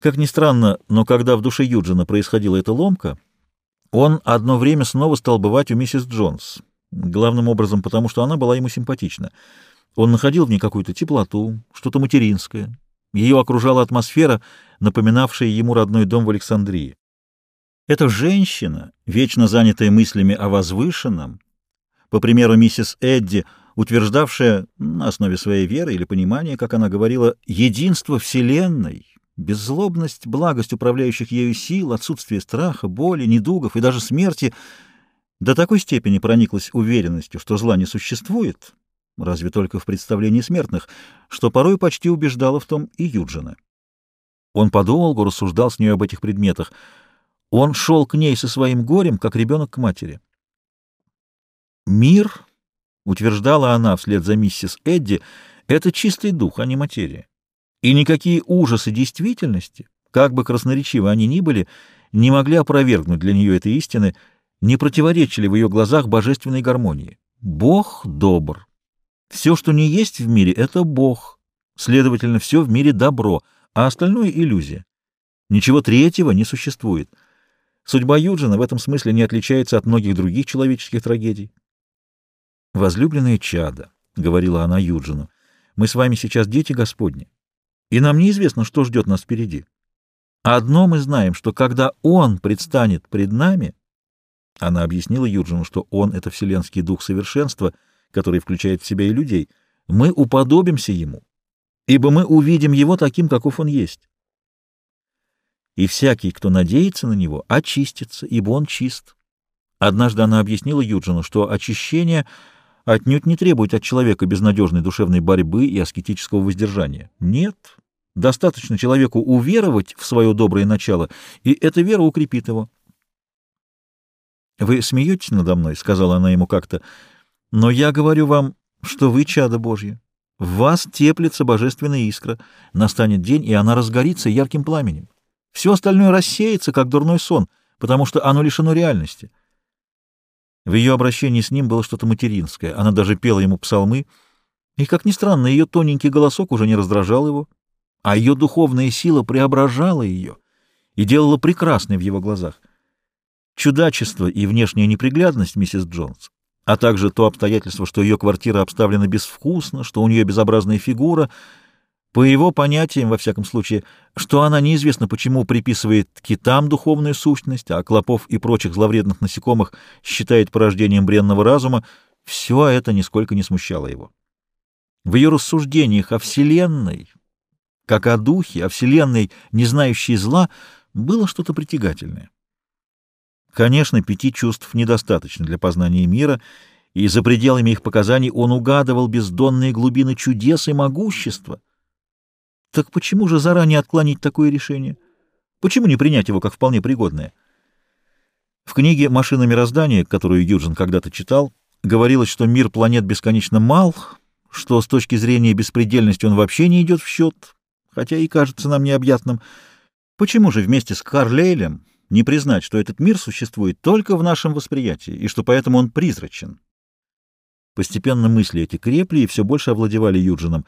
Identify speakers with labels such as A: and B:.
A: Как ни странно, но когда в душе Юджина происходила эта ломка, он одно время снова стал бывать у миссис Джонс, главным образом потому, что она была ему симпатична. Он находил в ней какую-то теплоту, что-то материнское. Ее окружала атмосфера, напоминавшая ему родной дом в Александрии. Эта женщина, вечно занятая мыслями о возвышенном, по примеру миссис Эдди, утверждавшая на основе своей веры или понимания, как она говорила, единство Вселенной, беззлобность, благость управляющих ею сил, отсутствие страха, боли, недугов и даже смерти, до такой степени прониклась уверенностью, что зла не существует, разве только в представлении смертных, что порой почти убеждала в том и Юджина. Он подолгу рассуждал с ней об этих предметах. Он шел к ней со своим горем, как ребенок к матери. «Мир», — утверждала она вслед за миссис Эдди, — «это чистый дух, а не материя. И никакие ужасы действительности, как бы красноречивы они ни были, не могли опровергнуть для нее этой истины, не противоречили в ее глазах божественной гармонии. Бог добр. Все, что не есть в мире, — это Бог. Следовательно, все в мире добро, а остальное — иллюзия. Ничего третьего не существует. Судьба Юджина в этом смысле не отличается от многих других человеческих трагедий. «Возлюбленное чадо», — говорила она Юджину, — «мы с вами сейчас дети Господни, и нам неизвестно, что ждет нас впереди. Одно мы знаем, что когда Он предстанет пред нами...» Она объяснила Юджину, что Он — это вселенский дух совершенства — который включает в себя и людей, мы уподобимся ему, ибо мы увидим его таким, каков он есть. И всякий, кто надеется на него, очистится, ибо он чист. Однажды она объяснила Юджину, что очищение отнюдь не требует от человека безнадежной душевной борьбы и аскетического воздержания. Нет, достаточно человеку уверовать в свое доброе начало, и эта вера укрепит его. «Вы смеетесь надо мной?» — сказала она ему как-то. Но я говорю вам, что вы чадо Божье. В вас теплится божественная искра. Настанет день, и она разгорится ярким пламенем. Все остальное рассеется, как дурной сон, потому что оно лишено реальности. В ее обращении с ним было что-то материнское. Она даже пела ему псалмы. И, как ни странно, ее тоненький голосок уже не раздражал его, а ее духовная сила преображала ее и делала прекрасной в его глазах. Чудачество и внешняя неприглядность миссис Джонс а также то обстоятельство, что ее квартира обставлена безвкусно, что у нее безобразная фигура, по его понятиям, во всяком случае, что она неизвестно почему приписывает китам духовную сущность, а клопов и прочих зловредных насекомых считает порождением бренного разума, все это нисколько не смущало его. В ее рассуждениях о Вселенной, как о духе, о Вселенной, не знающей зла, было что-то притягательное. Конечно, пяти чувств недостаточно для познания мира, и за пределами их показаний он угадывал бездонные глубины чудес и могущества. Так почему же заранее отклонить такое решение? Почему не принять его как вполне пригодное? В книге «Машина мироздания», которую Юджин когда-то читал, говорилось, что мир планет бесконечно мал, что с точки зрения беспредельности он вообще не идет в счет, хотя и кажется нам необъятным. Почему же вместе с Карлейлем не признать, что этот мир существует только в нашем восприятии, и что поэтому он призрачен. Постепенно мысли эти крепли и все больше овладевали Юджином.